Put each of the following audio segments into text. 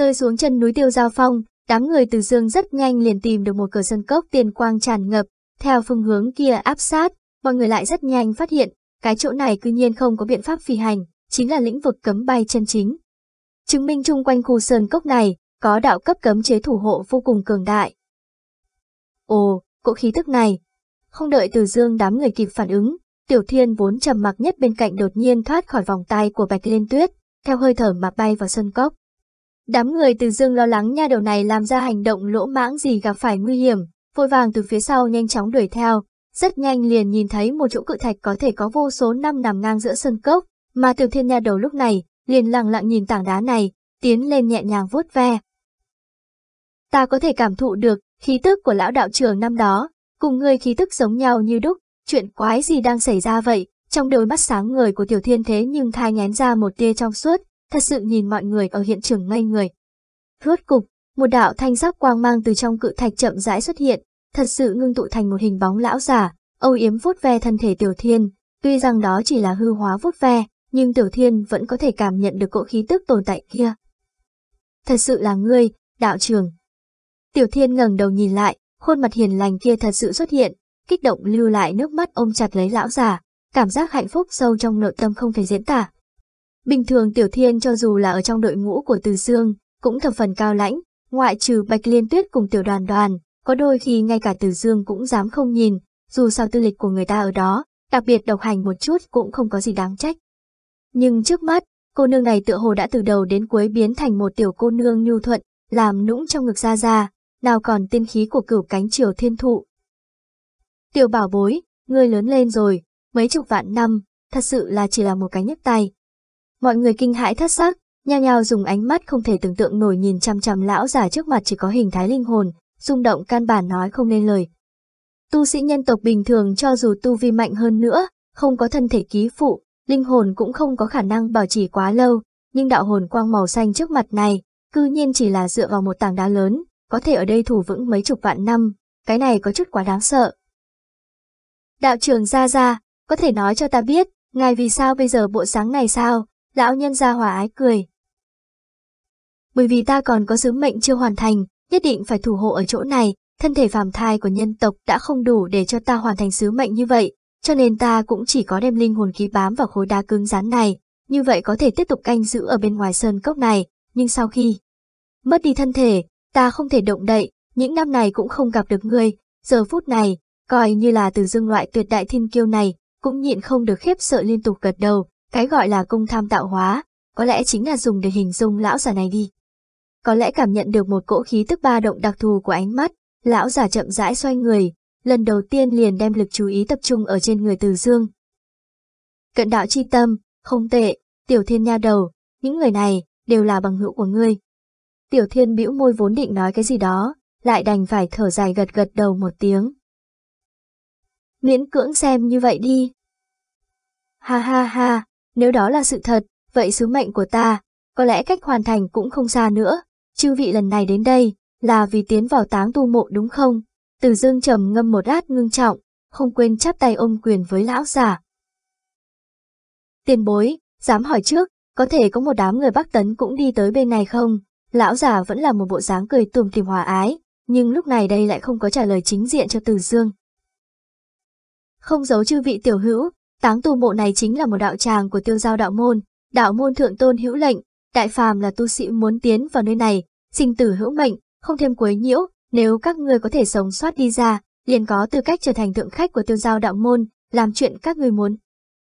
Rơi xuống chân núi Tiêu Giao Phong, đám người từ dương rất nhanh liền tìm được một cửa sân cốc tiền quang tràn ngập, theo phương hướng kia áp sát, mọi người lại rất nhanh phát hiện, cái chỗ này cư nhiên không có biện pháp phi hành, chính là lĩnh vực cấm bay chân chính. Chứng minh chung quanh khu sơn cốc này, có đạo cấp cấm chế thủ hộ vô cùng cường đại. Ồ, cỗ khí tức này. Không đợi từ dương đám người kịp phản ứng, tiểu thiên vốn trầm mặc nhất bên cạnh đột nhiên thoát khỏi vòng tay của bạch liên tuyết, theo hơi thở mà bay vào sân cốc. Đám người từ dương lo lắng nha đầu này làm ra hành động lỗ mãng gì gặp phải nguy hiểm, vội vàng từ phía sau nhanh chóng đuổi theo, rất nhanh liền nhìn thấy một chỗ cự thạch có thể có vô số năm nằm ngang giữa sân cốc, mà tiểu thiên nha đầu lúc này, liền lặng lặng nhìn tảng đá này, tiến lên nhẹ nhàng vuốt ve. Ta có thể cảm thụ được, khí tức của lão đạo trưởng năm đó, cùng người khí tức giống nhau như đúc, chuyện quái gì đang xảy ra vậy, trong đôi mắt sáng người của tiểu thiên thế nhưng thai ngén ra một tia trong suốt, thật sự nhìn mọi người ở hiện trường ngây người. Rốt cục, một đạo thanh sắc quang mang từ trong cự thạch chậm rãi xuất hiện, thật sự ngưng tụ thành một hình bóng lão giả, âu yếm vuốt ve thân thể tiểu thiên, tuy rằng đó chỉ là hư hóa vuốt ve, nhưng tiểu thiên vẫn có thể cảm nhận được cỗ khí tức tồn tại kia. Thật sự là ngươi, đạo trưởng Tiểu thiên ngẩng đầu nhìn lại, khuôn mặt hiền lành kia thật sự xuất hiện, kích động lưu lại nước mắt ôm chặt lấy lão già, cảm giác hạnh phúc sâu trong nội tâm không thể diễn tả. Bình thường Tiểu Thiên cho dù là ở trong đội ngũ của Từ Dương, cũng thập phần cao lãnh, ngoại trừ Bạch Liên Tuyết cùng Tiểu Đoàn Đoàn, có đôi khi ngay cả Từ Dương cũng dám không nhìn, dù sao tư lịch của người ta ở đó, đặc biệt độc hành một chút cũng không có gì đáng trách. Nhưng trước mắt, cô nương này tựa hồ đã từ đầu đến cuối biến thành một tiểu cô nương nhu thuận, làm nũng trong ngực ra ra, nào còn tiên khí của cửu cánh triều thiên thụ. Tiểu bảo bối, ngươi lớn lên rồi, mấy chục vạn năm, thật sự là chỉ là một cái nhấc tay. Mọi người kinh hãi thất sắc, nhao nhao dùng ánh mắt không thể tưởng tượng nổi nhìn chăm chăm lão già trước mặt chỉ có hình thái linh hồn, rung động căn bản nói không nên lời. Tu sĩ nhân tộc bình thường cho dù tu vi mạnh hơn nữa, không có thân thể ký phụ, linh hồn cũng không có khả năng bảo trì quá lâu, nhưng đạo hồn quang màu xanh trước mặt này, cư nhiên chỉ là dựa vào một tảng đá lớn, có thể ở đây thủ vững mấy chục vạn năm, cái này có chút quá đáng sợ. Đạo trưởng ra ra, có thể nói cho ta biết, ngài vì sao bây giờ bộ sáng này sao? Lão nhân ra hòa ái cười. Bởi vì ta còn có sứ mệnh chưa hoàn thành, nhất định phải thủ hộ ở chỗ này, thân thể phàm thai của nhân tộc đã không đủ để cho ta hoàn thành sứ mệnh như vậy, cho nên ta cũng chỉ có đem linh hồn ký bám vào khối đá cứng rắn này, như vậy có thể tiếp tục canh giữ ở bên ngoài sơn cốc này, nhưng sau khi mất đi thân thể, ta không thể động đậy, những năm này cũng không gặp được ngươi, giờ phút này, coi như là từ dương loại tuyệt đại thiên kiêu này, cũng nhịn không được khiếp sợ liên tục gật đầu, cái gọi là công tham tạo hóa, có lẽ chính là dùng để hình dung lão già này đi. Có lẽ cảm nhận được một cỗ khí tức ba động đặc thù của ánh mắt, lão già chậm rãi xoay người, lần đầu tiên liền đem lực chú ý tập trung ở trên người Từ Dương. Cận đạo chi tâm, không tệ, tiểu thiên nha đầu, những người này đều là bằng hữu của ngươi. Tiểu thiên bĩu môi vốn định nói cái gì đó, lại đành phải thở dài gật gật đầu một tiếng. Miễn cưỡng xem như vậy đi. Ha ha ha, nếu đó là sự thật, vậy sứ mệnh của ta, có lẽ cách hoàn thành cũng không xa nữa. Chư vị lần này đến đây, là vì tiến vào táng tu mộ đúng không? Từ dương trầm ngâm một át ngưng trọng, không quên chắp tay ôm quyền với lão già. Tiền bối, dám hỏi trước, có thể có một đám người Bắc Tấn cũng đi tới bên này không? Lão già vẫn là một bộ dáng cười tùm tìm hòa ái, nhưng lúc này đây lại không có trả lời chính diện cho Từ Dương. Không giấu chư vị tiểu hữu, táng tu mộ này chính là một đạo tràng của tiêu giao đạo môn, đạo môn thượng tôn hữu lệnh, đại phàm là tu sĩ muốn tiến vào nơi này, sinh tử hữu mệnh, không thêm quấy nhiễu, nếu các ngươi có thể sống sót đi ra, liền có tư cách trở thành thượng khách của tiêu giao đạo môn, làm chuyện các ngươi muốn.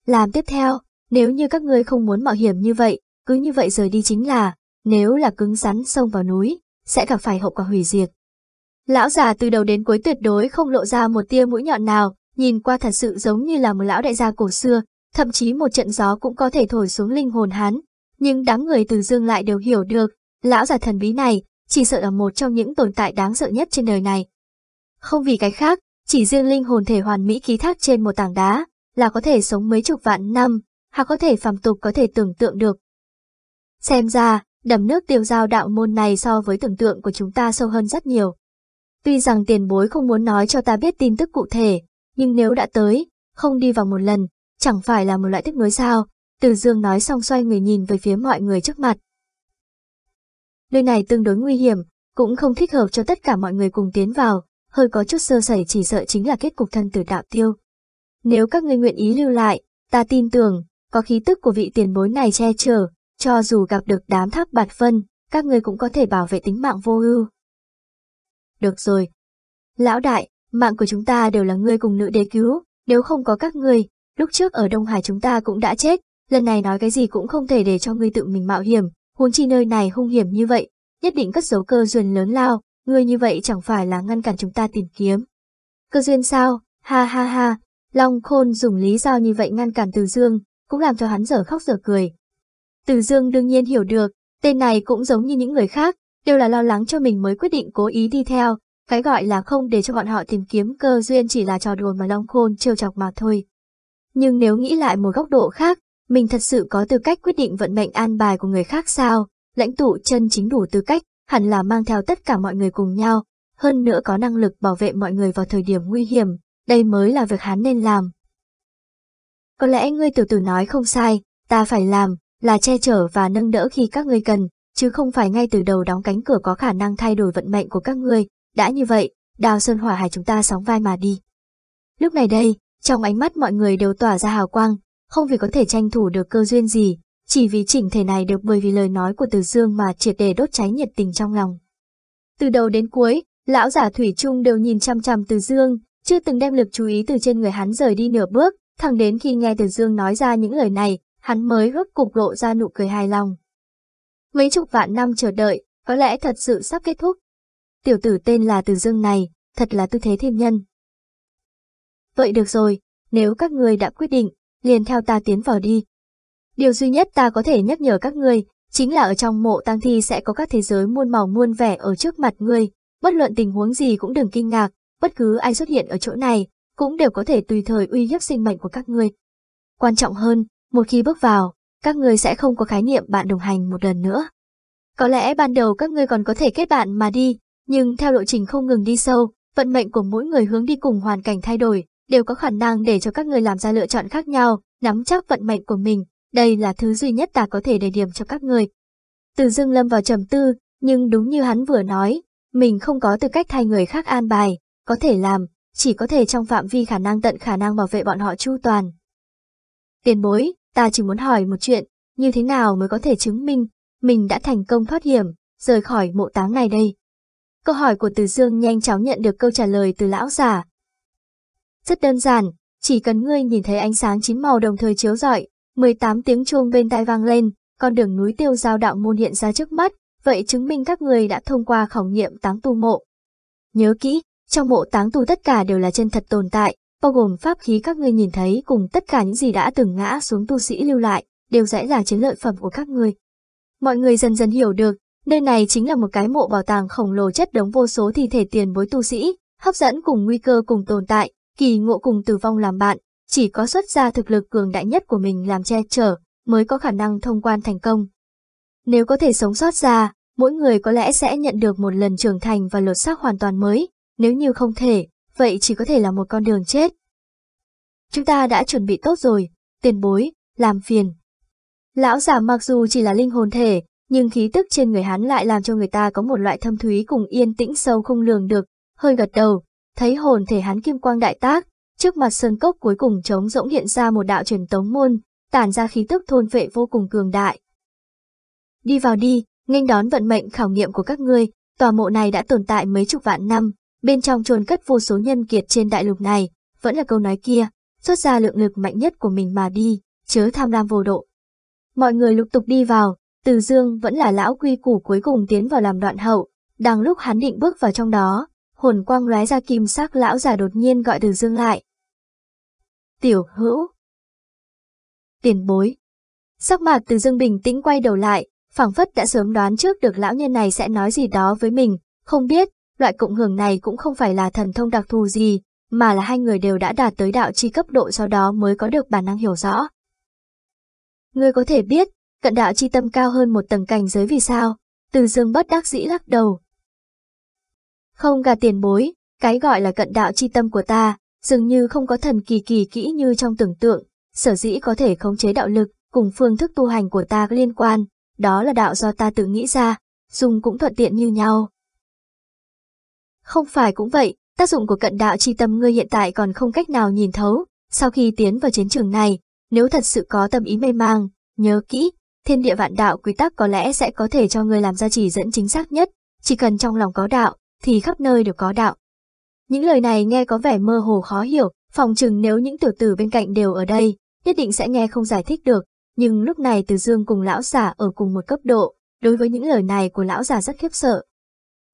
Làm tiếp theo, nếu như các ngươi không muốn mạo hiểm như vậy, cứ như vậy rời đi chính là, nếu là cứng rắn xông vào núi, sẽ gặp phải hậu quả hủy diệt. Lão già từ đầu đến cuối tuyệt đối không lộ ra một tia mũi nhọn nào, nhìn qua thật sự giống như là một lão đại gia cổ xưa, thậm chí một trận gió cũng có thể thổi xuống linh hồn hắn. Nhưng đám người từ dương lại đều hiểu được, lão già thần bí này, chỉ sợ là một trong những tồn tại đáng sợ nhất trên đời này. Không vì cái khác, chỉ riêng linh hồn thể hoàn mỹ ký thác trên một tảng đá, là có thể sống mấy chục vạn năm, hoặc có thể phàm tục có thể tưởng tượng được. Xem ra, đầm nước tiêu giao đạo môn này so với tưởng tượng của chúng ta sâu hơn rất nhiều. Tuy rằng tiền bối không muốn nói cho ta biết tin tức cụ thể, nhưng nếu đã tới, không đi vào một lần, chẳng phải là một loại tiếc nuối sao? Từ Dương nói xong xoay người nhìn về phía mọi người trước mặt. nơi này tương đối nguy hiểm, cũng không thích hợp cho tất cả mọi người cùng tiến vào, hơi có chút sơ sẩy chỉ sợ chính là kết cục thân tử đạo tiêu. Nếu các ngươi nguyện ý lưu lại, ta tin tưởng, có khí tức của vị tiền bối này che chở, cho dù gặp được đám tháp bạt phân, các ngươi cũng có thể bảo vệ tính mạng vô ưu. Được rồi. Lão đại, mạng của chúng ta đều là ngươi cùng nữ đế cứu, nếu không có các ngươi, lúc trước ở Đông Hải chúng ta cũng đã chết, lần này nói cái gì cũng không thể để cho ngươi tự mình mạo hiểm, huống chi nơi này hung hiểm như vậy, nhất định cất giấu cơ duyên lớn lao, ngươi như vậy chẳng phải là ngăn cản chúng ta tìm kiếm. Cơ duyên sao? Ha ha ha, Long Khôn dùng lý do như vậy ngăn cản Từ Dương, cũng làm cho hắn dở khóc dở cười. Từ Dương đương nhiên hiểu được, tên này cũng giống như những người khác, đều là lo lắng cho mình mới quyết định cố ý đi theo, cái gọi là không để cho bọn họ tìm kiếm cơ duyên chỉ là trò đùa mà Long Khôn trêu chọc mà thôi. Nhưng nếu nghĩ lại một góc độ khác, mình thật sự có tư cách quyết định vận mệnh an bài của người khác sao, lãnh tụ chân chính đủ tư cách, hẳn là mang theo tất cả mọi người cùng nhau, hơn nữa có năng lực bảo vệ mọi người vào thời điểm nguy hiểm, đây mới là việc hắn nên làm. Có lẽ ngươi tiểu tử nói không sai, ta phải làm, là che chở và nâng đỡ khi các ngươi cần, chứ không phải ngay từ đầu đóng cánh cửa có khả năng thay đổi vận mệnh của các ngươi, đã như vậy, đào sơn hỏa hải chúng ta sóng vai mà đi. Lúc này đây, trong ánh mắt mọi người đều tỏa ra hào quang, không vì có thể tranh thủ được cơ duyên gì, chỉ vì chỉnh thể này được bởi vì lời nói của Từ Dương mà triệt để đốt cháy nhiệt tình trong lòng. Từ đầu đến cuối, lão giả Thủy Trung đều nhìn chăm chăm Từ Dương, chưa từng đem lực chú ý từ trên người hắn rời đi nửa bước, thẳng đến khi nghe Từ Dương nói ra những lời này, hắn mới rốt cục lộ ra nụ cười hài lòng. Mấy chục vạn năm chờ đợi, có lẽ thật sự sắp kết thúc. Tiểu tử tên là Từ Dương này, thật là tư thế thiên nhân. Vậy được rồi, nếu các người đã quyết định, liền theo ta tiến vào đi. Điều duy nhất ta có thể nhắc nhở các ngươi, chính là ở trong mộ tang thi sẽ có các thế giới muôn màu muôn vẻ ở trước mặt ngươi, bất luận tình huống gì cũng đừng kinh ngạc, bất cứ ai xuất hiện ở chỗ này, cũng đều có thể tùy thời uy hiếp sinh mệnh của các ngươi. Quan trọng hơn, một khi bước vào, các ngươi sẽ không có khái niệm bạn đồng hành một lần nữa. Có lẽ ban đầu các ngươi còn có thể kết bạn mà đi, nhưng theo lộ trình không ngừng đi sâu, vận mệnh của mỗi người hướng đi cùng hoàn cảnh thay đổi, đều có khả năng để cho các người làm ra lựa chọn khác nhau, nắm chắc vận mệnh của mình, đây là thứ duy nhất ta có thể đề điểm cho các người. Từ dưng lâm vào trầm tư, nhưng đúng như hắn vừa nói, mình không có tư cách thay người khác an bài, có thể làm, chỉ có thể trong phạm vi khả năng tận khả năng bảo vệ bọn họ chu toàn. Tiền bối, ta chỉ muốn hỏi một chuyện, như thế nào mới có thể chứng minh mình đã thành công thoát hiểm, rời khỏi mộ táng này đây? Câu hỏi của Từ Dương nhanh chóng nhận được câu trả lời từ lão giả. Rất đơn giản, chỉ cần ngươi nhìn thấy ánh sáng chín màu đồng thời chiếu rọi, 18 tiếng chuông bên tai vang lên, con đường núi tiêu giao đạo môn hiện ra trước mắt, vậy chứng minh các người đã thông qua khảo nghiệm táng tu mộ. Nhớ kỹ, trong mộ táng tu tất cả đều là chân thật tồn tại, bao gồm pháp khí các ngươi nhìn thấy cùng tất cả những gì đã từng ngã xuống tu sĩ lưu lại, đều sẽ là chiến lợi phẩm của các ngươi. Mọi người dần dần hiểu được, nơi này chính là một cái mộ bảo tàng khổng lồ chất đống vô số thi thể tiền bối tu sĩ, hấp dẫn cùng nguy cơ cùng tồn tại, kỳ ngộ cùng tử vong làm bạn, chỉ có xuất ra thực lực cường đại nhất của mình làm che chở, mới có khả năng thông quan thành công. Nếu có thể sống sót ra, mỗi người có lẽ sẽ nhận được một lần trưởng thành và lột xác hoàn toàn mới, nếu như không thể, vậy chỉ có thể là một con đường chết. Chúng ta đã chuẩn bị tốt rồi, tiền bối, làm phiền. Lão giả mặc dù chỉ là linh hồn thể, nhưng khí tức trên người hắn lại làm cho người ta có một loại thâm thúy cùng yên tĩnh sâu không lường được, hơi gật đầu, thấy hồn thể hắn kim quang đại tác, trước mặt sơn cốc cuối cùng trống rỗng hiện ra một đạo truyền tống môn, tản ra khí tức thôn vệ vô cùng cường đại. Đi vào đi, nghênh đón vận mệnh khảo nghiệm của các ngươi, tòa mộ này đã tồn tại mấy chục vạn năm, bên trong chôn cất vô số nhân kiệt trên đại lục này, vẫn là câu nói kia, xuất ra lượng lực mạnh nhất của mình mà đi, chớ tham lam vô độ. Mọi người lục tục đi vào, từ Dương vẫn là lão quy củ cuối cùng tiến vào làm đoạn hậu, đang lúc hắn định bước vào trong đó, hồn quang lóe ra kim sắc lão già đột nhiên gọi Từ Dương lại. Tiểu hữu. Tiền bối. Sắc mặt Từ Dương bình tĩnh quay đầu lại, phảng phất đã sớm đoán trước được lão nhân này sẽ nói gì đó với mình, không biết, loại cộng hưởng này cũng không phải là thần thông đặc thù gì, mà là hai người đều đã đạt tới đạo chi cấp độ sau đó mới có được bản năng hiểu rõ. Ngươi có thể biết, cận đạo chi tâm cao hơn một tầng cảnh giới vì sao? Từ dương bất đắc dĩ lắc đầu, không gà tiền bối, cái gọi là cận đạo chi tâm của ta, dường như không có thần kỳ kỳ kỹ như trong tưởng tượng, sở dĩ có thể khống chế đạo lực, cùng phương thức tu hành của ta liên quan, đó là đạo do ta tự nghĩ ra, dùng cũng thuận tiện như nhau. Không phải cũng vậy, tác dụng của cận đạo chi tâm ngươi hiện tại còn không cách nào nhìn thấu, sau khi tiến vào chiến trường này, nếu thật sự có tâm ý mê mang, nhớ kỹ, thiên địa vạn đạo quy tắc có lẽ sẽ có thể cho người làm ra chỉ dẫn chính xác nhất, chỉ cần trong lòng có đạo, thì khắp nơi đều có đạo. Những lời này nghe có vẻ mơ hồ khó hiểu, phòng chừng nếu những tiểu tử bên cạnh đều ở đây, nhất định sẽ nghe không giải thích được, nhưng lúc này Từ Dương cùng lão giả ở cùng một cấp độ, đối với những lời này của lão giả rất khiếp sợ.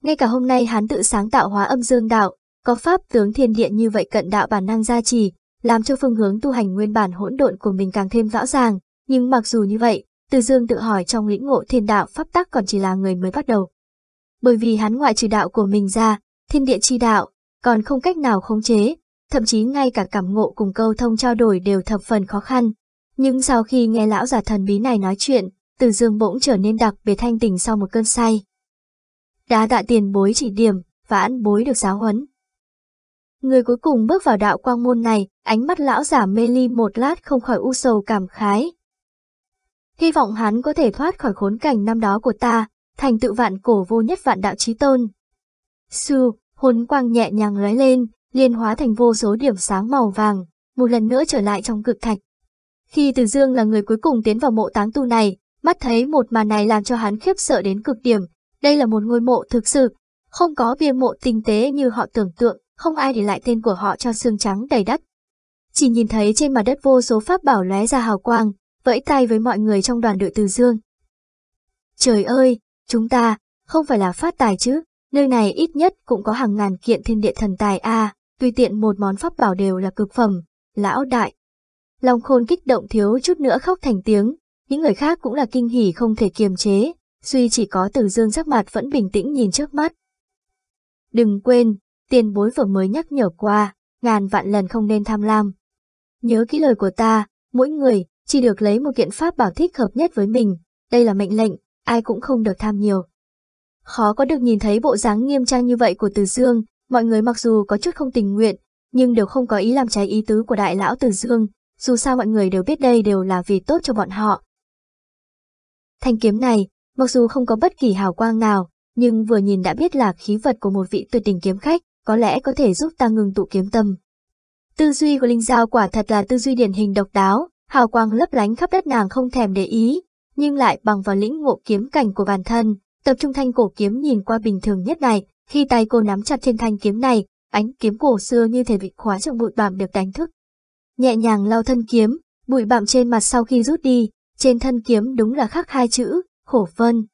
Ngay cả hôm nay hắn tự sáng tạo hóa âm dương đạo, có pháp tướng thiên địa như vậy cận đạo bản năng gia trì, làm cho phương hướng tu hành nguyên bản hỗn độn của mình càng thêm rõ ràng, nhưng mặc dù như vậy, từ Dương tự hỏi trong lĩnh ngộ thiên đạo pháp tắc còn chỉ là người mới bắt đầu. Bởi vì hắn ngoại trừ đạo của mình ra, thiên địa chi đạo, còn không cách nào khống chế, thậm chí ngay cả cảm ngộ cùng câu thông trao đổi đều thập phần khó khăn. Nhưng sau khi nghe lão giả thần bí này nói chuyện, Từ Dương bỗng trở nên đặc biệt thanh tình sau một cơn say. đã tạ tiền bối chỉ điểm, và ăn bối được giáo huấn. Người cuối cùng bước vào đạo quang môn này, ánh mắt lão giả mê ly một lát không khỏi u sầu cảm khái. Hy vọng hắn có thể thoát khỏi khốn cảnh năm đó của ta, thành tựu vạn cổ vô nhất vạn đạo chí tôn. Sư hồn quang nhẹ nhàng lóe lên, liên hóa thành vô số điểm sáng màu vàng, một lần nữa trở lại trong cực thạch. Khi Từ Dương là người cuối cùng tiến vào mộ táng tu này, mắt thấy một màn này làm cho hắn khiếp sợ đến cực điểm. Đây là một ngôi mộ thực sự, không có bia mộ tinh tế như họ tưởng tượng, không ai để lại tên của họ cho xương trắng đầy đất. Chỉ nhìn thấy trên mặt đất vô số pháp bảo lóe ra hào quang, vẫy tay với mọi người trong đoàn đội Từ Dương. Trời ơi, chúng ta, không phải là phát tài chứ, nơi này ít nhất cũng có hàng ngàn kiện thiên địa thần tài a, tùy tiện một món pháp bảo đều là cực phẩm, lão đại. Long khôn kích động thiếu chút nữa khóc thành tiếng, những người khác cũng là kinh hỉ không thể kiềm chế, duy chỉ có Từ Dương sắc mặt vẫn bình tĩnh nhìn trước mắt. Đừng quên, tiền bối vừa mới nhắc nhở qua, ngàn vạn lần không nên tham lam. Nhớ kỹ lời của ta, mỗi người chỉ được lấy một kiện pháp bảo thích hợp nhất với mình, đây là mệnh lệnh, ai cũng không được tham nhiều. Khó có được nhìn thấy bộ dáng nghiêm trang như vậy của Từ Dương, mọi người mặc dù có chút không tình nguyện, nhưng đều không có ý làm trái ý tứ của đại lão Từ Dương, dù sao mọi người đều biết đây đều là vì tốt cho bọn họ. Thanh kiếm này, mặc dù không có bất kỳ hào quang nào, nhưng vừa nhìn đã biết là khí vật của một vị tuyệt đỉnh kiếm khách, có lẽ có thể giúp ta ngừng tụ kiếm tâm. Tư duy của Linh Giao quả thật là tư duy điển hình độc đáo, hào quang lấp lánh khắp đất nàng không thèm để ý, nhưng lại bằng vào lĩnh ngộ kiếm cảnh của bản thân, tập trung thanh cổ kiếm nhìn qua bình thường nhất này, khi tay cô nắm chặt trên thanh kiếm này, ánh kiếm cổ xưa như thể bị khóa trong bụi bặm được đánh thức. Nhẹ nhàng lau thân kiếm, bụi bặm trên mặt sau khi rút đi, trên thân kiếm đúng là khắc hai chữ, khổ vân.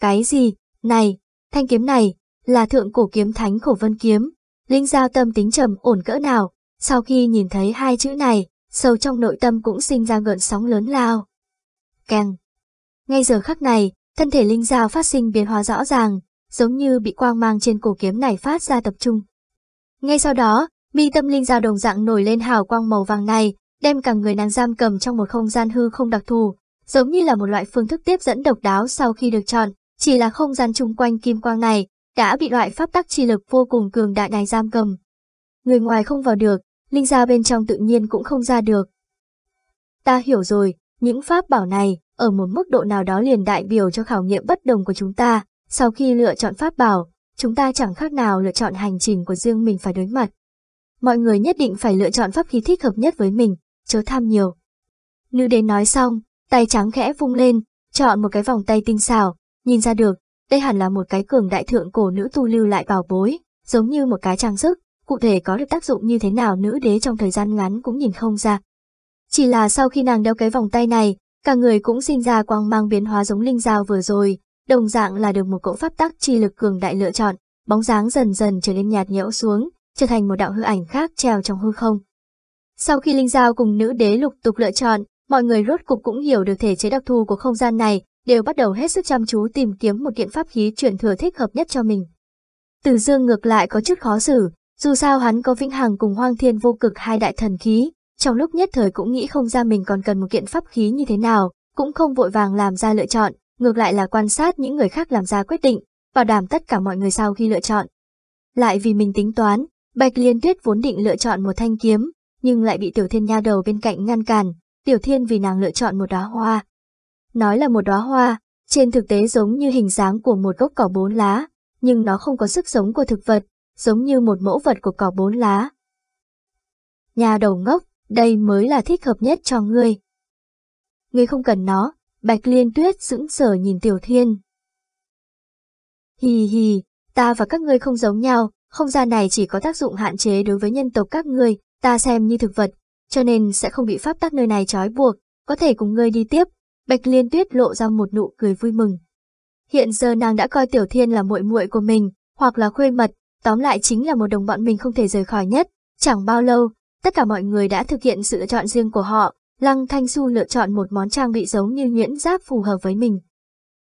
Cái gì? Này, thanh kiếm này, là thượng cổ kiếm thánh khổ vân kiếm. Linh giao tâm tính trầm ổn cỡ nào, sau khi nhìn thấy hai chữ này, sâu trong nội tâm cũng sinh ra gợn sóng lớn lao. Càng, Ngay giờ khắc này, thân thể linh giao phát sinh biến hóa rõ ràng, giống như bị quang mang trên cổ kiếm này phát ra tập trung. Ngay sau đó, mi tâm linh giao đồng dạng nổi lên hào quang màu vàng này, đem cả người nàng giam cầm trong một không gian hư không đặc thù, giống như là một loại phương thức tiếp dẫn độc đáo sau khi được chọn, chỉ là không gian chung quanh kim quang này đã bị loại pháp tắc chi lực vô cùng cường đại này giam cầm. Người ngoài không vào được, linh ra bên trong tự nhiên cũng không ra được. Ta hiểu rồi, những pháp bảo này, ở một mức độ nào đó liền đại biểu cho khảo nghiệm bất đồng của chúng ta, sau khi lựa chọn pháp bảo, chúng ta chẳng khác nào lựa chọn hành trình của riêng mình phải đối mặt. Mọi người nhất định phải lựa chọn pháp khí thích hợp nhất với mình, chớ tham nhiều. Nữ đến nói xong, tay trắng khẽ vung lên, chọn một cái vòng tay tinh xảo, nhìn ra được, đây hẳn là một cái cường đại thượng cổ nữ tu lưu lại bảo bối, giống như một cái trang sức, cụ thể có được tác dụng như thế nào nữ đế trong thời gian ngắn cũng nhìn không ra. Chỉ là sau khi nàng đeo cái vòng tay này, cả người cũng sinh ra quang mang biến hóa giống linh dao vừa rồi, đồng dạng là được một cỗ pháp tắc chi lực cường đại lựa chọn, bóng dáng dần dần trở nên nhạt nhẽo xuống, trở thành một đạo hư ảnh khác treo trong hư không. Sau khi linh dao cùng nữ đế lục tục lựa chọn, mọi người rốt cục cũng hiểu được thể chế đặc thù của không gian này, đều bắt đầu hết sức chăm chú tìm kiếm một kiện pháp khí chuyển thừa thích hợp nhất cho mình. Từ dương ngược lại có chút khó xử, dù sao hắn có vĩnh hằng cùng hoang thiên vô cực hai đại thần khí, trong lúc nhất thời cũng nghĩ không ra mình còn cần một kiện pháp khí như thế nào, cũng không vội vàng làm ra lựa chọn, ngược lại là quan sát những người khác làm ra quyết định, bảo đảm tất cả mọi người sau khi lựa chọn. Lại vì mình tính toán, Bạch Liên Tuyết vốn định lựa chọn một thanh kiếm, nhưng lại bị Tiểu Thiên nha đầu bên cạnh ngăn cản, Tiểu Thiên vì nàng lựa chọn một đóa hoa. Nói là một đóa hoa, trên thực tế giống như hình dáng của một gốc cỏ bốn lá, nhưng nó không có sức sống của thực vật, giống như một mẫu vật của cỏ bốn lá. Nhà đầu ngốc, đây mới là thích hợp nhất cho ngươi. Ngươi không cần nó, Bạch Liên Tuyết sững sờ nhìn Tiểu Thiên. Hì hì, ta và các ngươi không giống nhau, không gian này chỉ có tác dụng hạn chế đối với nhân tộc các ngươi, ta xem như thực vật, cho nên sẽ không bị pháp tắc nơi này trói buộc, có thể cùng ngươi đi tiếp. Bạch Liên Tuyết lộ ra một nụ cười vui mừng. Hiện giờ nàng đã coi Tiểu Thiên là muội muội của mình, hoặc là khuê mật, tóm lại chính là một đồng bọn mình không thể rời khỏi nhất. Chẳng bao lâu, tất cả mọi người đã thực hiện sự lựa chọn riêng của họ, Lăng Thanh Xu lựa chọn một món trang bị giống như nhuyễn giáp phù hợp với mình.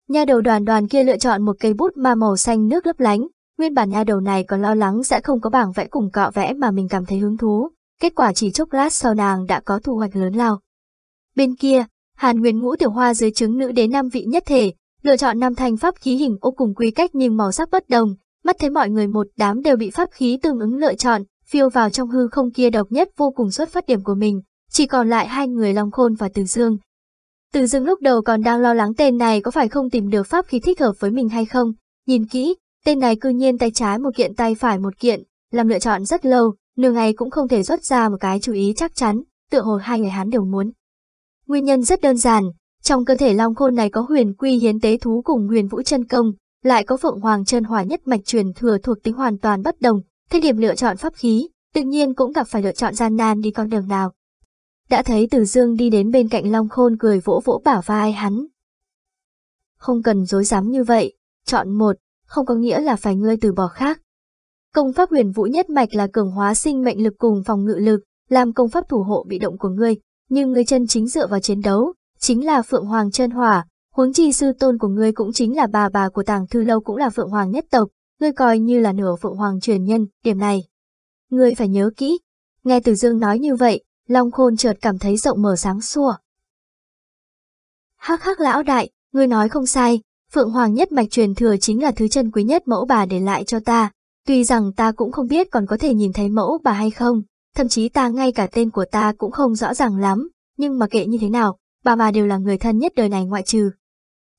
Nhà đầu đoàn đoàn kia lựa chọn một cây bút ma màu xanh nước lấp lánh, nguyên bản nhà đầu này còn lo lắng sẽ không có bảng vẽ cùng cọ vẽ mà mình cảm thấy hứng thú, kết quả chỉ chốc lát sau nàng đã có thu hoạch lớn lao. Bên kia, Hàn Nguyên Ngũ tiểu hoa dưới trứng nữ đến năm vị nhất thể, lựa chọn năm thanh pháp khí hình ô cùng quy cách nhưng màu sắc bất đồng, mắt thấy mọi người một đám đều bị pháp khí tương ứng lựa chọn, phiêu vào trong hư không kia độc nhất vô cùng xuất phát điểm của mình, chỉ còn lại hai người Long Khôn và Từ Dương. Từ Dương lúc đầu còn đang lo lắng tên này có phải không tìm được pháp khí thích hợp với mình hay không, nhìn kỹ, tên này cư nhiên tay trái một kiện tay phải một kiện, làm lựa chọn rất lâu, nửa ngày cũng không thể xuất ra một cái chú ý chắc chắn, tựa hồ hai người hắn đều muốn. Nguyên nhân rất đơn giản, trong cơ thể Long Khôn này có huyền quy hiến tế thú cùng huyền vũ chân công, lại có phượng hoàng chân hỏa nhất mạch truyền thừa thuộc tính hoàn toàn bất đồng, thế điểm lựa chọn pháp khí, tự nhiên cũng gặp phải lựa chọn gian nan đi con đường nào. Đã thấy Từ Dương đi đến bên cạnh Long Khôn cười vỗ vỗ bảo vai hắn. Không cần dối dám như vậy, chọn một, không có nghĩa là phải ngươi từ bỏ khác. Công pháp huyền vũ nhất mạch là cường hóa sinh mệnh lực cùng phòng ngự lực, làm công pháp thủ hộ bị động của ngươi, nhưng ngươi chân chính dựa vào chiến đấu, chính là Phượng Hoàng chân hỏa, huống chi sư tôn của ngươi cũng chính là bà bà của tàng thư lâu cũng là Phượng Hoàng nhất tộc, ngươi coi như là nửa Phượng Hoàng truyền nhân, điểm này. Ngươi phải nhớ kỹ. Nghe Từ Dương nói như vậy, Long Khôn chợt cảm thấy rộng mở sáng sủa. Hắc hắc lão đại, ngươi nói không sai, Phượng Hoàng nhất mạch truyền thừa chính là thứ chân quý nhất mẫu bà để lại cho ta. Tuy rằng ta cũng không biết còn có thể nhìn thấy mẫu bà hay không, thậm chí ta ngay cả tên của ta cũng không rõ ràng lắm, nhưng mà kệ như thế nào, bà bà đều là người thân nhất đời này ngoại trừ.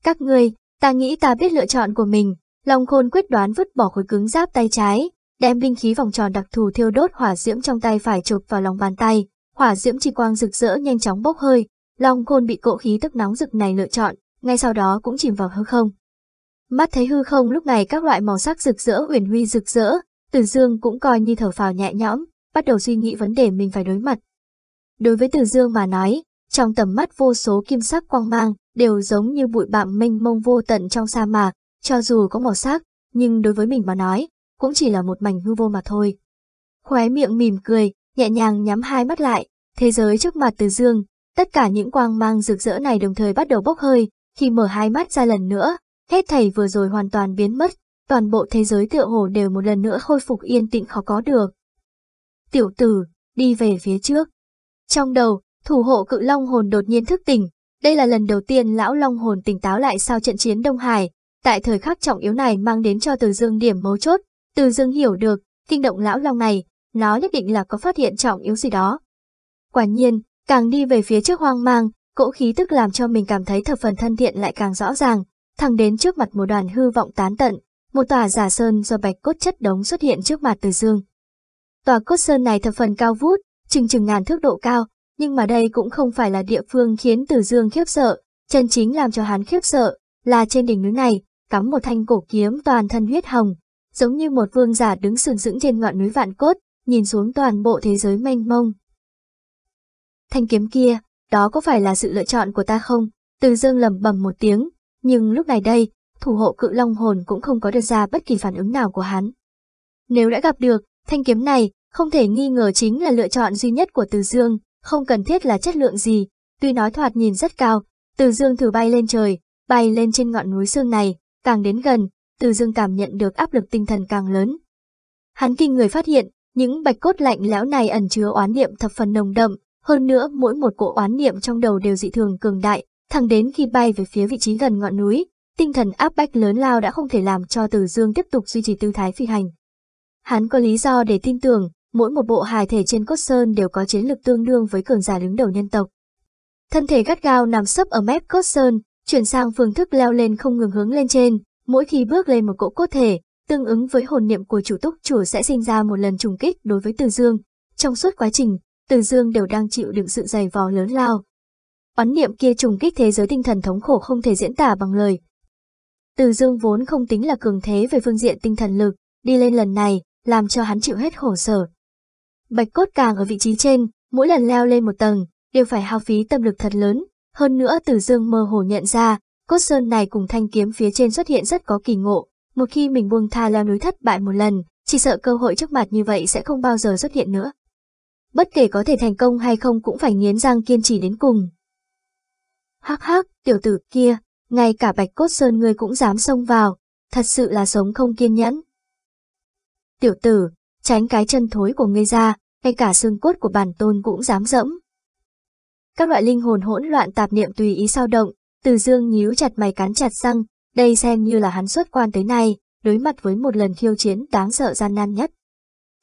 Các ngươi, ta nghĩ ta biết lựa chọn của mình, Long Khôn quyết đoán vứt bỏ khối cứng giáp tay trái, đem binh khí vòng tròn đặc thù thiêu đốt hỏa diễm trong tay phải chụp vào lòng bàn tay, hỏa diễm chi quang rực rỡ nhanh chóng bốc hơi, Long Khôn bị cỗ khí tức nóng rực này lựa chọn, ngay sau đó cũng chìm vào hư không. Mắt thấy hư không lúc này các loại màu sắc rực rỡ uyển huy rực rỡ, Từ Dương cũng coi như thở phào nhẹ nhõm, bắt đầu suy nghĩ vấn đề mình phải đối mặt. Đối với Từ Dương mà nói, trong tầm mắt vô số kim sắc quang mang, đều giống như bụi bặm mênh mông vô tận trong sa mạc, cho dù có màu sắc, nhưng đối với mình mà nói, cũng chỉ là một mảnh hư vô mà thôi. Khóe miệng mỉm cười, nhẹ nhàng nhắm hai mắt lại, thế giới trước mặt Từ Dương, tất cả những quang mang rực rỡ này đồng thời bắt đầu bốc hơi, khi mở hai mắt ra lần nữa, hết thầy vừa rồi hoàn toàn biến mất, toàn bộ thế giới tựa hồ đều một lần nữa khôi phục yên tĩnh khó có được. Tiểu tử, đi về phía trước. Trong đầu, thủ hộ cự long hồn đột nhiên thức tỉnh, đây là lần đầu tiên lão long hồn tỉnh táo lại sau trận chiến Đông Hải, tại thời khắc trọng yếu này mang đến cho Từ Dương điểm mấu chốt, Từ Dương hiểu được, kinh động lão long này, nó nhất định là có phát hiện trọng yếu gì đó. Quả nhiên, càng đi về phía trước hoang mang, cỗ khí tức làm cho mình cảm thấy thập phần thân thiện lại càng rõ ràng, thẳng đến trước mặt một đoàn hư vọng tán tận, một tòa giả sơn do bạch cốt chất đống xuất hiện trước mặt Từ Dương. Tòa cốt sơn này thập phần cao vút, chừng chừng ngàn thước độ cao, nhưng mà đây cũng không phải là địa phương khiến Từ Dương khiếp sợ, chân chính làm cho hắn khiếp sợ, là trên đỉnh núi này, cắm một thanh cổ kiếm toàn thân huyết hồng, giống như một vương giả đứng sừng sững trên ngọn núi vạn cốt, nhìn xuống toàn bộ thế giới mênh mông. Thanh kiếm kia, đó có phải là sự lựa chọn của ta không? Từ dương lầm bầm một tiếng, nhưng lúc này đây, thủ hộ cự long hồn cũng không có được ra bất kỳ phản ứng nào của hắn. Nếu đã gặp được, thanh kiếm này, không thể nghi ngờ chính là lựa chọn duy nhất của Từ Dương, không cần thiết là chất lượng gì, tuy nói thoạt nhìn rất cao, Từ Dương thử bay lên trời, bay lên trên ngọn núi xương này, càng đến gần, Từ Dương cảm nhận được áp lực tinh thần càng lớn. Hắn kinh người phát hiện, những bạch cốt lạnh lẽo này ẩn chứa oán niệm thập phần nồng đậm, hơn nữa mỗi một cỗ oán niệm trong đầu đều dị thường cường đại, thẳng đến khi bay về phía vị trí gần ngọn núi, tinh thần áp bách lớn lao đã không thể làm cho Từ Dương tiếp tục duy trì tư thái phi hành. Hắn có lý do để tin tưởng, mỗi một bộ hài thể trên cốt sơn đều có chiến lực tương đương với cường giả đứng đầu nhân tộc. Thân thể gắt gao nằm sấp ở mép cốt sơn, chuyển sang phương thức leo lên không ngừng hướng lên trên, mỗi khi bước lên một cỗ cốt thể, tương ứng với hồn niệm của chủ túc chủ sẽ sinh ra một lần trùng kích đối với Từ Dương. Trong suốt quá trình, Từ Dương đều đang chịu đựng sự dày vò lớn lao. Oán niệm kia trùng kích thế giới tinh thần thống khổ không thể diễn tả bằng lời. Từ Dương vốn không tính là cường thế về phương diện tinh thần lực, đi lên lần này, làm cho hắn chịu hết khổ sở. Bạch cốt càng ở vị trí trên, mỗi lần leo lên một tầng, đều phải hao phí tâm lực thật lớn. Hơn nữa Tử Dương mơ hồ nhận ra, cốt sơn này cùng thanh kiếm phía trên xuất hiện rất có kỳ ngộ. Một khi mình buông tha leo núi thất bại một lần, chỉ sợ cơ hội trước mặt như vậy sẽ không bao giờ xuất hiện nữa. Bất kể có thể thành công hay không cũng phải nghiến răng kiên trì đến cùng. Hắc hắc, tiểu tử kia, ngay cả bạch cốt sơn ngươi cũng dám xông vào, thật sự là sống không kiên nhẫn. Tiểu tử, tránh cái chân thối của ngươi ra, ngay cả xương cốt của bản tôn cũng dám dẫm. Các loại linh hồn hỗn loạn tạp niệm tùy ý sao động, từ dương nhíu chặt mày cắn chặt răng, đây xem như là hắn xuất quan tới nay, đối mặt với một lần khiêu chiến đáng sợ gian nan nhất.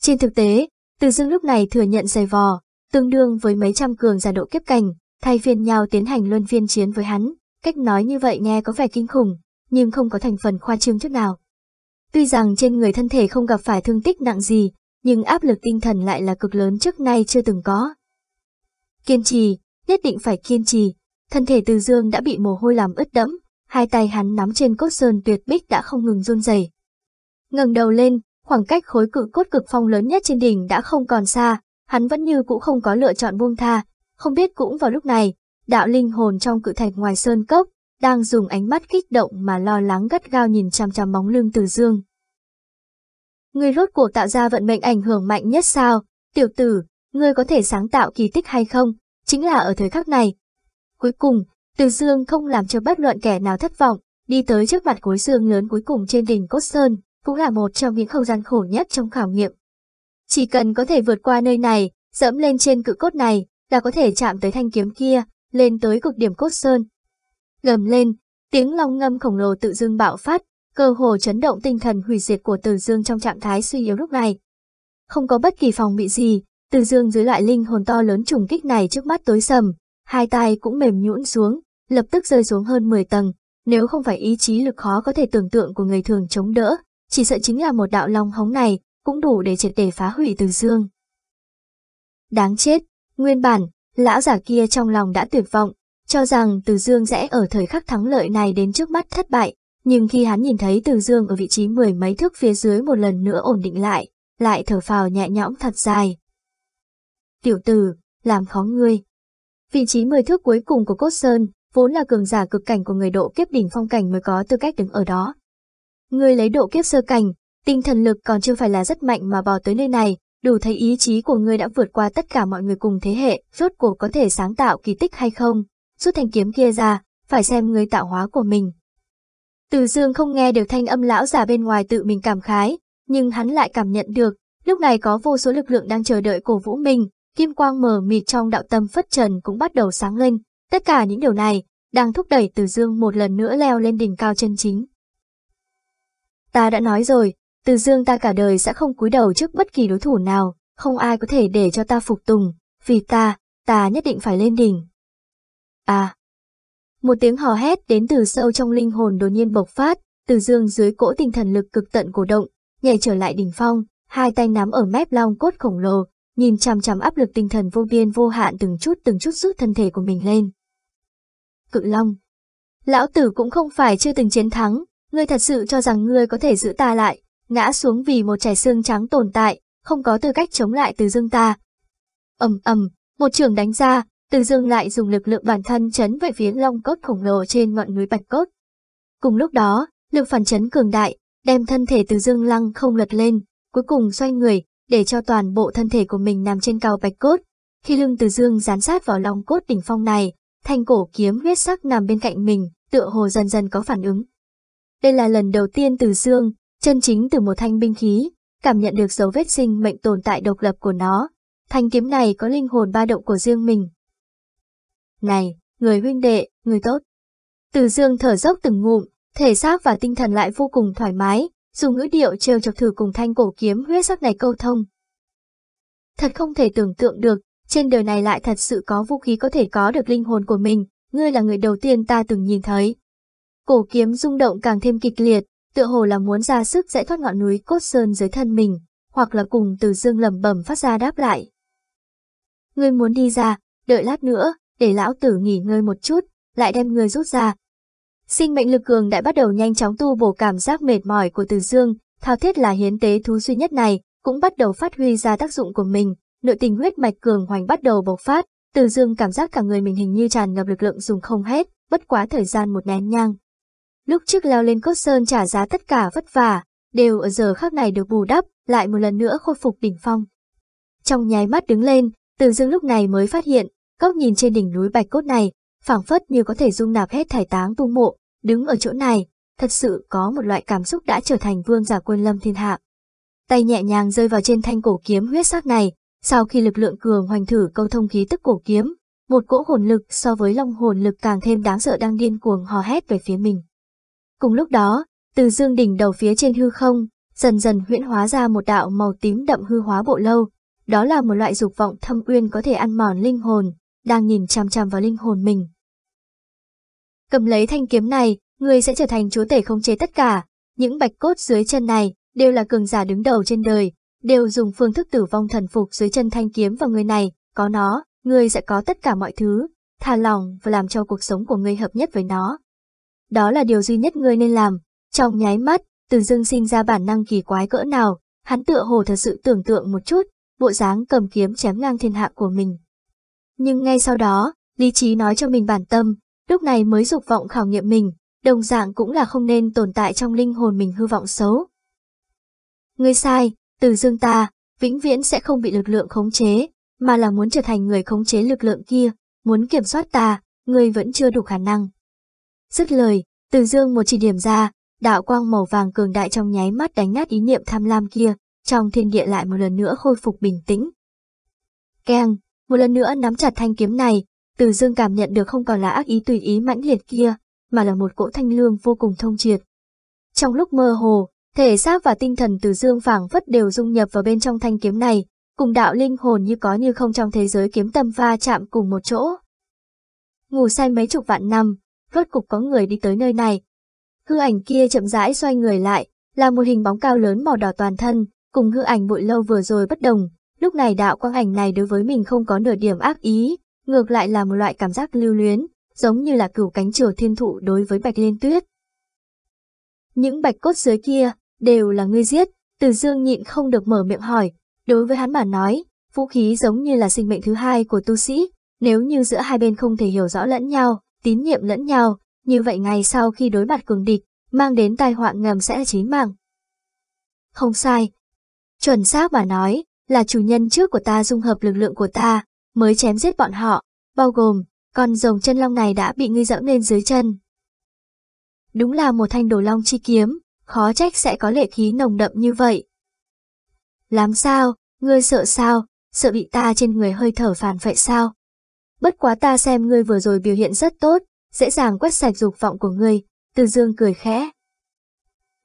Trên thực tế, từ dương lúc này thừa nhận dày vò, tương đương với mấy trăm cường giả độ kiếp cảnh, thay phiên nhau tiến hành luân phiên chiến với hắn, cách nói như vậy nghe có vẻ kinh khủng, nhưng không có thành phần khoa trương chút nào. Tuy rằng trên người thân thể không gặp phải thương tích nặng gì, nhưng áp lực tinh thần lại là cực lớn trước nay chưa từng có. Kiên trì, nhất định phải kiên trì, thân thể từ dương đã bị mồ hôi làm ướt đẫm, hai tay hắn nắm trên cốt sơn tuyệt bích đã không ngừng run rẩy. ngẩng đầu lên, khoảng cách khối cự cốt cực phong lớn nhất trên đỉnh đã không còn xa, hắn vẫn như cũ không có lựa chọn buông tha, không biết cũng vào lúc này, đạo linh hồn trong cự thạch ngoài sơn cốc, đang dùng ánh mắt kích động mà lo lắng gắt gao nhìn chằm chằm bóng lưng từ dương. Người rốt cuộc tạo ra vận mệnh ảnh hưởng mạnh nhất sao? Tiểu tử, ngươi có thể sáng tạo kỳ tích hay không? Chính là ở thời khắc này. Cuối cùng, từ dương không làm cho bất luận kẻ nào thất vọng, đi tới trước mặt khối xương lớn cuối cùng trên đỉnh Cốt Sơn, cũng là một trong những không gian khổ nhất trong khảo nghiệm. Chỉ cần có thể vượt qua nơi này, dẫm lên trên cự cốt này, là có thể chạm tới thanh kiếm kia, lên tới cực điểm Cốt Sơn. Gầm lên, tiếng long ngâm khổng lồ tự dưng bạo phát, cơ hồ chấn động tinh thần hủy diệt của Từ Dương trong trạng thái suy yếu lúc này. Không có bất kỳ phòng bị gì, Từ Dương dưới loại linh hồn to lớn trùng kích này trước mắt tối sầm, hai tay cũng mềm nhũn xuống, lập tức rơi xuống hơn 10 tầng, nếu không phải ý chí lực khó có thể tưởng tượng của người thường chống đỡ, chỉ sợ chính là một đạo long hống này, cũng đủ để triệt để phá hủy Từ Dương. Đáng chết, nguyên bản, lão giả kia trong lòng đã tuyệt vọng, cho rằng Từ Dương sẽ ở thời khắc thắng lợi này đến trước mắt thất bại, nhưng khi hắn nhìn thấy Từ Dương ở vị trí mười mấy thước phía dưới một lần nữa ổn định lại, lại thở phào nhẹ nhõm thật dài. Tiểu tử, làm khó ngươi. Vị trí mười thước cuối cùng của Cốt Sơn, vốn là cường giả cực cảnh của người độ kiếp đỉnh phong cảnh mới có tư cách đứng ở đó. Ngươi lấy độ kiếp sơ cảnh, tinh thần lực còn chưa phải là rất mạnh mà bò tới nơi này, đủ thấy ý chí của ngươi đã vượt qua tất cả mọi người cùng thế hệ, rốt cuộc có thể sáng tạo kỳ tích hay không, rút thanh kiếm kia ra, phải xem ngươi tạo hóa của mình. Từ dương không nghe được thanh âm lão già bên ngoài tự mình cảm khái, nhưng hắn lại cảm nhận được, lúc này có vô số lực lượng đang chờ đợi cổ vũ mình, kim quang mờ mịt trong đạo tâm phất trần cũng bắt đầu sáng lên, tất cả những điều này, đang thúc đẩy từ dương một lần nữa leo lên đỉnh cao chân chính. Ta đã nói rồi, từ dương ta cả đời sẽ không cúi đầu trước bất kỳ đối thủ nào, không ai có thể để cho ta phục tùng, vì ta, ta nhất định phải lên đỉnh. À, một tiếng hò hét đến từ sâu trong linh hồn đột nhiên bộc phát, từ dương dưới cỗ tinh thần lực cực tận cổ động, nhảy trở lại đỉnh phong, hai tay nắm ở mép long cốt khổng lồ, nhìn chằm chằm áp lực tinh thần vô biên vô hạn từng chút từng chút rút thân thể của mình lên. Cự long Lão tử cũng không phải chưa từng chiến thắng, ngươi thật sự cho rằng ngươi có thể giữ ta lại, ngã xuống vì một trải xương trắng tồn tại, không có tư cách chống lại từ dương ta. ầm ầm, một trường đánh ra, từ dương lại dùng lực lượng bản thân chấn về phía long cốt khổng lồ trên ngọn núi bạch cốt. Cùng lúc đó, lực phản chấn cường đại, đem thân thể từ dương lăng không lật lên, cuối cùng xoay người, để cho toàn bộ thân thể của mình nằm trên cao bạch cốt. Khi lưng từ dương dán sát vào long cốt đỉnh phong này, thanh cổ kiếm huyết sắc nằm bên cạnh mình, tựa hồ dần dần có phản ứng. Đây là lần đầu tiên từ dương, chân chính từ một thanh binh khí, cảm nhận được dấu vết sinh mệnh tồn tại độc lập của nó. Thanh kiếm này có linh hồn ba động của riêng mình, này, người huynh đệ, người tốt. Từ dương thở dốc từng ngụm, thể xác và tinh thần lại vô cùng thoải mái, dùng ngữ điệu trêu chọc thử cùng thanh cổ kiếm huyết sắc này câu thông. Thật không thể tưởng tượng được, trên đời này lại thật sự có vũ khí có thể có được linh hồn của mình, ngươi là người đầu tiên ta từng nhìn thấy. Cổ kiếm rung động càng thêm kịch liệt, tựa hồ là muốn ra sức giải thoát ngọn núi cốt sơn dưới thân mình, hoặc là cùng từ dương lầm bầm phát ra đáp lại. Ngươi muốn đi ra, đợi lát nữa, để lão tử nghỉ ngơi một chút, lại đem người rút ra. Sinh mệnh lực cường đại bắt đầu nhanh chóng tu bổ cảm giác mệt mỏi của từ dương, thao thiết là hiến tế thú duy nhất này, cũng bắt đầu phát huy ra tác dụng của mình, nội tình huyết mạch cường hoành bắt đầu bộc phát, từ dương cảm giác cả người mình hình như tràn ngập lực lượng dùng không hết, bất quá thời gian một nén nhang. Lúc trước leo lên cốt sơn trả giá tất cả vất vả, đều ở giờ khắc này được bù đắp, lại một lần nữa khôi phục đỉnh phong. Trong nháy mắt đứng lên, từ dương lúc này mới phát hiện, góc nhìn trên đỉnh núi bạch cốt này, phảng phất như có thể dung nạp hết thải táng tu mộ, đứng ở chỗ này, thật sự có một loại cảm xúc đã trở thành vương giả quân lâm thiên hạ. Tay nhẹ nhàng rơi vào trên thanh cổ kiếm huyết sắc này, sau khi lực lượng cường hoành thử câu thông khí tức cổ kiếm, một cỗ hồn lực so với long hồn lực càng thêm đáng sợ đang điên cuồng hò hét về phía mình. Cùng lúc đó, từ dương đỉnh đầu phía trên hư không, dần dần huyễn hóa ra một đạo màu tím đậm hư hóa bộ lâu. Đó là một loại dục vọng thâm uyên có thể ăn mòn linh hồn, đang nhìn chằm chằm vào linh hồn mình. Cầm lấy thanh kiếm này, người sẽ trở thành chúa tể không chế tất cả. Những bạch cốt dưới chân này đều là cường giả đứng đầu trên đời, đều dùng phương thức tử vong thần phục dưới chân thanh kiếm vào người này, có nó, người sẽ có tất cả mọi thứ, thả lòng và làm cho cuộc sống của người hợp nhất với nó. Đó là điều duy nhất người nên làm. Trong nháy mắt, từ dưng sinh ra bản năng kỳ quái cỡ nào, hắn tựa hồ thật sự tưởng tượng một chút, bộ dáng cầm kiếm chém ngang thiên hạ của mình. Nhưng ngay sau đó, lý trí nói cho mình bản tâm, lúc này mới dục vọng khảo nghiệm mình, đồng dạng cũng là không nên tồn tại trong linh hồn mình hư vọng xấu. Ngươi sai, từ dương ta, vĩnh viễn sẽ không bị lực lượng khống chế, mà là muốn trở thành người khống chế lực lượng kia, muốn kiểm soát ta, ngươi vẫn chưa đủ khả năng. Dứt lời, từ dương một chỉ điểm ra, đạo quang màu vàng cường đại trong nháy mắt đánh nát ý niệm tham lam kia, trong thiên địa lại một lần nữa khôi phục bình tĩnh. Keng, một lần nữa nắm chặt thanh kiếm này, từ dương cảm nhận được không còn là ác ý tùy ý mãnh liệt kia, mà là một cỗ thanh lương vô cùng thông triệt. Trong lúc mơ hồ, thể xác và tinh thần từ dương phảng phất đều dung nhập vào bên trong thanh kiếm này, cùng đạo linh hồn như có như không trong thế giới kiếm tâm va chạm cùng một chỗ. Ngủ say mấy chục vạn năm, rốt cục có người đi tới nơi này. Hư ảnh kia chậm rãi xoay người lại, là một hình bóng cao lớn màu đỏ toàn thân, cùng hư ảnh bụi lâu vừa rồi bất đồng. Lúc này đạo quang ảnh này đối với mình không có nửa điểm ác ý, ngược lại là một loại cảm giác lưu luyến, giống như là cửu cánh chửa thiên thụ đối với bạch liên tuyết. Những bạch cốt dưới kia, đều là ngươi giết, từ dương nhịn không được mở miệng hỏi, đối với hắn mà nói, vũ khí giống như là sinh mệnh thứ hai của tu sĩ, nếu như giữa hai bên không thể hiểu rõ lẫn nhau, tín nhiệm lẫn nhau, như vậy ngày sau khi đối mặt cường địch, mang đến tai họa ngầm sẽ chín mạng. Không sai. Chuẩn xác mà nói, là chủ nhân trước của ta dung hợp lực lượng của ta, mới chém giết bọn họ, bao gồm, con rồng chân long này đã bị ngươi dẫm lên dưới chân. Đúng là một thanh đồ long chi kiếm, khó trách sẽ có lệ khí nồng đậm như vậy. Làm sao, ngươi sợ sao, sợ bị ta trên người hơi thở phản phệ sao? Bất quá ta xem ngươi vừa rồi biểu hiện rất tốt, dễ dàng quét sạch dục vọng của ngươi, từ dương cười khẽ.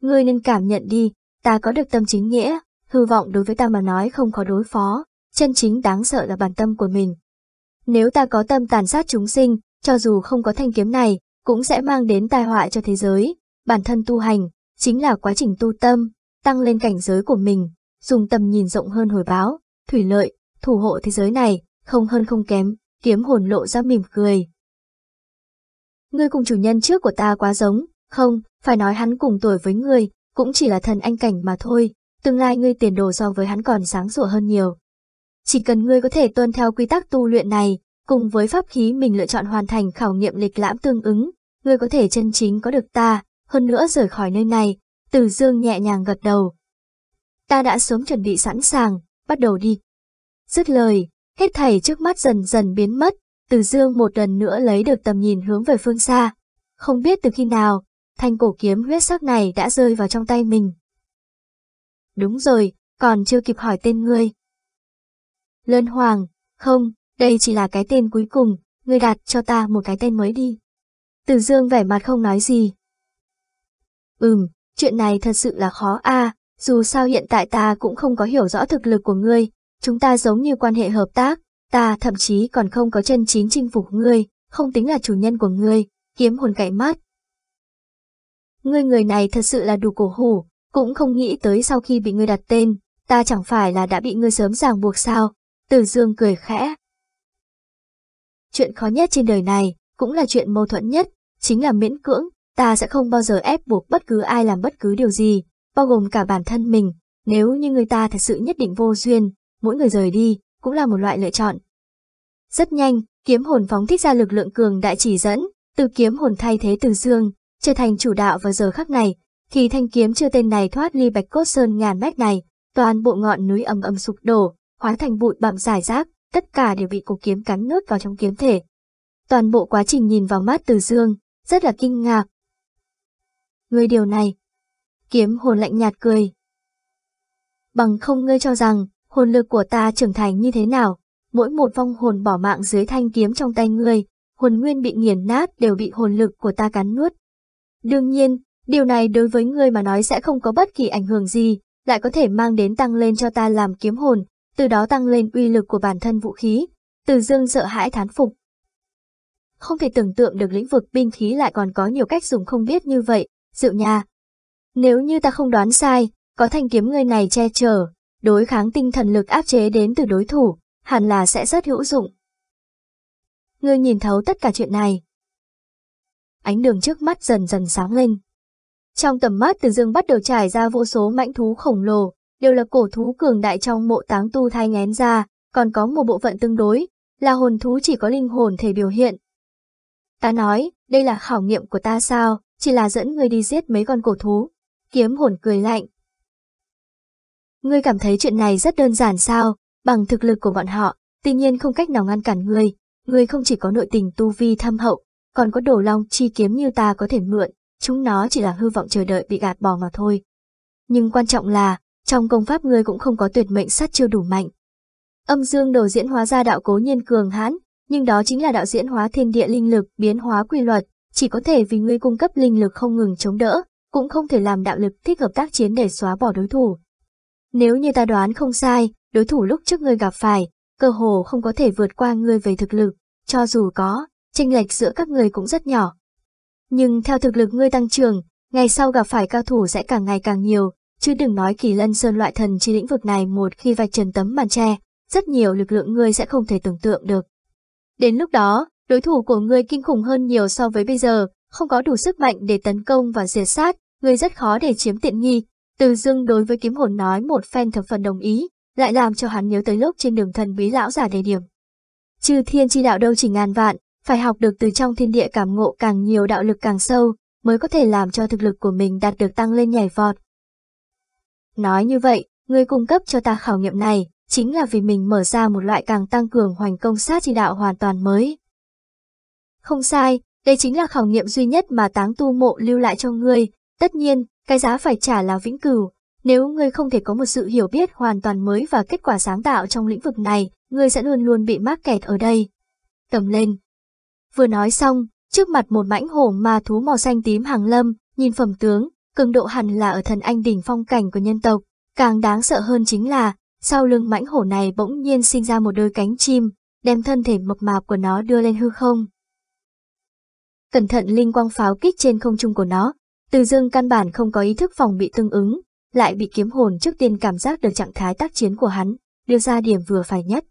Ngươi nên cảm nhận đi, ta có được tâm chính nghĩa, hư vọng đối với ta mà nói không có đối phó, chân chính đáng sợ là bản tâm của mình. Nếu ta có tâm tàn sát chúng sinh, cho dù không có thanh kiếm này, cũng sẽ mang đến tai họa cho thế giới. Bản thân tu hành, chính là quá trình tu tâm, tăng lên cảnh giới của mình, dùng tầm nhìn rộng hơn hồi báo, thủy lợi, thủ hộ thế giới này, không hơn không kém, kiếm hồn lộ ra mỉm cười. Ngươi cùng chủ nhân trước của ta quá giống, không, phải nói hắn cùng tuổi với ngươi, cũng chỉ là thần anh cảnh mà thôi, tương lai ngươi tiền đồ so với hắn còn sáng sủa hơn nhiều. Chỉ cần ngươi có thể tuân theo quy tắc tu luyện này, cùng với pháp khí mình lựa chọn hoàn thành khảo nghiệm lịch lãm tương ứng, ngươi có thể chân chính có được ta, hơn nữa rời khỏi nơi này, Từ Dương nhẹ nhàng gật đầu. Ta đã sớm chuẩn bị sẵn sàng, bắt đầu đi. Dứt lời, hết thảy trước mắt dần dần biến mất, Từ Dương một lần nữa lấy được tầm nhìn hướng về phương xa. Không biết từ khi nào, thanh cổ kiếm huyết sắc này đã rơi vào trong tay mình. Đúng rồi, còn chưa kịp hỏi tên ngươi. Lân Hoàng, không, đây chỉ là cái tên cuối cùng, ngươi đặt cho ta một cái tên mới đi. Từ Dương vẻ mặt không nói gì. Ừm, chuyện này thật sự là khó a. dù sao hiện tại ta cũng không có hiểu rõ thực lực của ngươi, chúng ta giống như quan hệ hợp tác, ta thậm chí còn không có chân chính chinh phục ngươi, không tính là chủ nhân của ngươi, kiếm hồn cậy mắt. Ngươi người này thật sự là đủ cổ hủ, cũng không nghĩ tới sau khi bị ngươi đặt tên, ta chẳng phải là đã bị ngươi sớm ràng buộc sao, Từ Dương cười khẽ. Chuyện khó nhất trên đời này, cũng là chuyện mâu thuẫn nhất, chính là miễn cưỡng, ta sẽ không bao giờ ép buộc bất cứ ai làm bất cứ điều gì, bao gồm cả bản thân mình, nếu như người ta thật sự nhất định vô duyên, mỗi người rời đi, cũng là một loại lựa chọn. Rất nhanh, kiếm hồn phóng thích ra lực lượng cường đại chỉ dẫn, từ kiếm hồn thay thế từ dương, trở thành chủ đạo vào giờ khắc này, khi thanh kiếm chưa tên này thoát ly bạch cốt sơn ngàn mét này, toàn bộ ngọn núi ầm ầm sụp đổ, hóa thành bụi bặm dài rác, tất cả đều bị cổ kiếm cắn nuốt vào trong kiếm thể. Toàn bộ quá trình nhìn vào mắt từ dương, rất là kinh ngạc. Ngươi điều này. Kiếm hồn lạnh nhạt cười. Bằng không ngươi cho rằng, hồn lực của ta trưởng thành như thế nào, mỗi một vong hồn bỏ mạng dưới thanh kiếm trong tay ngươi, hồn nguyên bị nghiền nát đều bị hồn lực của ta cắn nuốt. Đương nhiên, điều này đối với ngươi mà nói sẽ không có bất kỳ ảnh hưởng gì, lại có thể mang đến tăng lên cho ta làm kiếm hồn, từ đó tăng lên uy lực của bản thân vũ khí. Từ dương sợ hãi thán phục. Không thể tưởng tượng được lĩnh vực binh khí lại còn có nhiều cách dùng không biết như vậy, dịu nhà. Nếu như ta không đoán sai, có thanh kiếm người này che chở, đối kháng tinh thần lực áp chế đến từ đối thủ, hẳn là sẽ rất hữu dụng. Ngươi nhìn thấu tất cả chuyện này. Ánh đường trước mắt dần dần sáng lên. Trong tầm mắt từ dương bắt đầu trải ra vô số mãnh thú khổng lồ, đều là cổ thú cường đại trong mộ táng tu thai ngén ra, còn có một bộ phận tương đối, là hồn thú chỉ có linh hồn thể biểu hiện. Ta nói, đây là khảo nghiệm của ta sao, chỉ là dẫn ngươi đi giết mấy con cổ thú. Kiếm hồn cười lạnh. Ngươi cảm thấy chuyện này rất đơn giản sao, bằng thực lực của bọn họ, tuy nhiên không cách nào ngăn cản ngươi. Ngươi không chỉ có nội tình tu vi thâm hậu, còn có đổ long chi kiếm như ta có thể mượn, chúng nó chỉ là hư vọng chờ đợi bị gạt bỏ mà thôi. Nhưng quan trọng là, trong công pháp ngươi cũng không có tuyệt mệnh sát chưa đủ mạnh. Âm dương đồ diễn hóa ra đạo cố nhiên cường hãn, nhưng đó chính là đạo diễn hóa thiên địa linh lực biến hóa quy luật, chỉ có thể vì ngươi cung cấp linh lực không ngừng chống đỡ, cũng không thể làm đạo lực thích hợp tác chiến để xóa bỏ đối thủ. Nếu như ta đoán không sai, đối thủ lúc trước ngươi gặp phải, cơ hồ không có thể vượt qua ngươi về thực lực, cho dù có, chênh lệch giữa các người cũng rất nhỏ. Nhưng theo thực lực ngươi tăng trưởng, ngày sau gặp phải cao thủ sẽ càng ngày càng nhiều, chứ đừng nói kỳ lân sơn loại thần chi lĩnh vực này một khi vạch trần tấm màn tre, rất nhiều lực lượng ngươi sẽ không thể tưởng tượng được. Đến lúc đó, đối thủ của ngươi kinh khủng hơn nhiều so với bây giờ, không có đủ sức mạnh để tấn công và diệt sát, ngươi rất khó để chiếm tiện nghi. Từ dưng đối với kiếm hồn nói một phen thập phần đồng ý, lại làm cho hắn nhớ tới lúc trên đường thần bí lão giả đề điểm. Trừ thiên chi đạo đâu chỉ ngàn vạn, phải học được từ trong thiên địa cảm ngộ càng nhiều đạo lực càng sâu, mới có thể làm cho thực lực của mình đạt được tăng lên nhảy vọt. Nói như vậy, người cung cấp cho ta khảo nghiệm này, chính là vì mình mở ra một loại càng tăng cường hoành công sát chi đạo hoàn toàn mới. Không sai, đây chính là khảo nghiệm duy nhất mà táng tu mộ lưu lại cho ngươi, tất nhiên, cái giá phải trả là vĩnh cửu. Nếu ngươi không thể có một sự hiểu biết hoàn toàn mới và kết quả sáng tạo trong lĩnh vực này, ngươi sẽ luôn luôn bị mắc kẹt ở đây. Cầm lên. Vừa nói xong, trước mặt một mãnh hổ ma thú màu xanh tím hàng lâm, nhìn phẩm tướng, cường độ hẳn là ở thần anh đỉnh phong cảnh của nhân tộc. Càng đáng sợ hơn chính là, sau lưng mãnh hổ này bỗng nhiên sinh ra một đôi cánh chim, đem thân thể mập mạp của nó đưa lên hư không. Cẩn thận linh quang pháo kích trên không trung của nó, từ dương căn bản không có ý thức phòng bị tương ứng, lại bị kiếm hồn trước tiên cảm giác được trạng thái tác chiến của hắn, đưa ra điểm vừa phải nhất.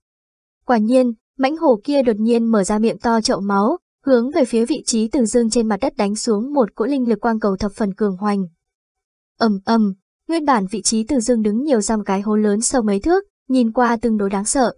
Quả nhiên, mãnh hổ kia đột nhiên mở ra miệng to chậu máu, hướng về phía vị trí từ dương trên mặt đất đánh xuống một cỗ linh lực quang cầu thập phần cường hoành. ầm ầm, nguyên bản vị trí từ dương đứng nhiều dăm cái hố lớn sâu mấy thước, nhìn qua tương đối đáng sợ,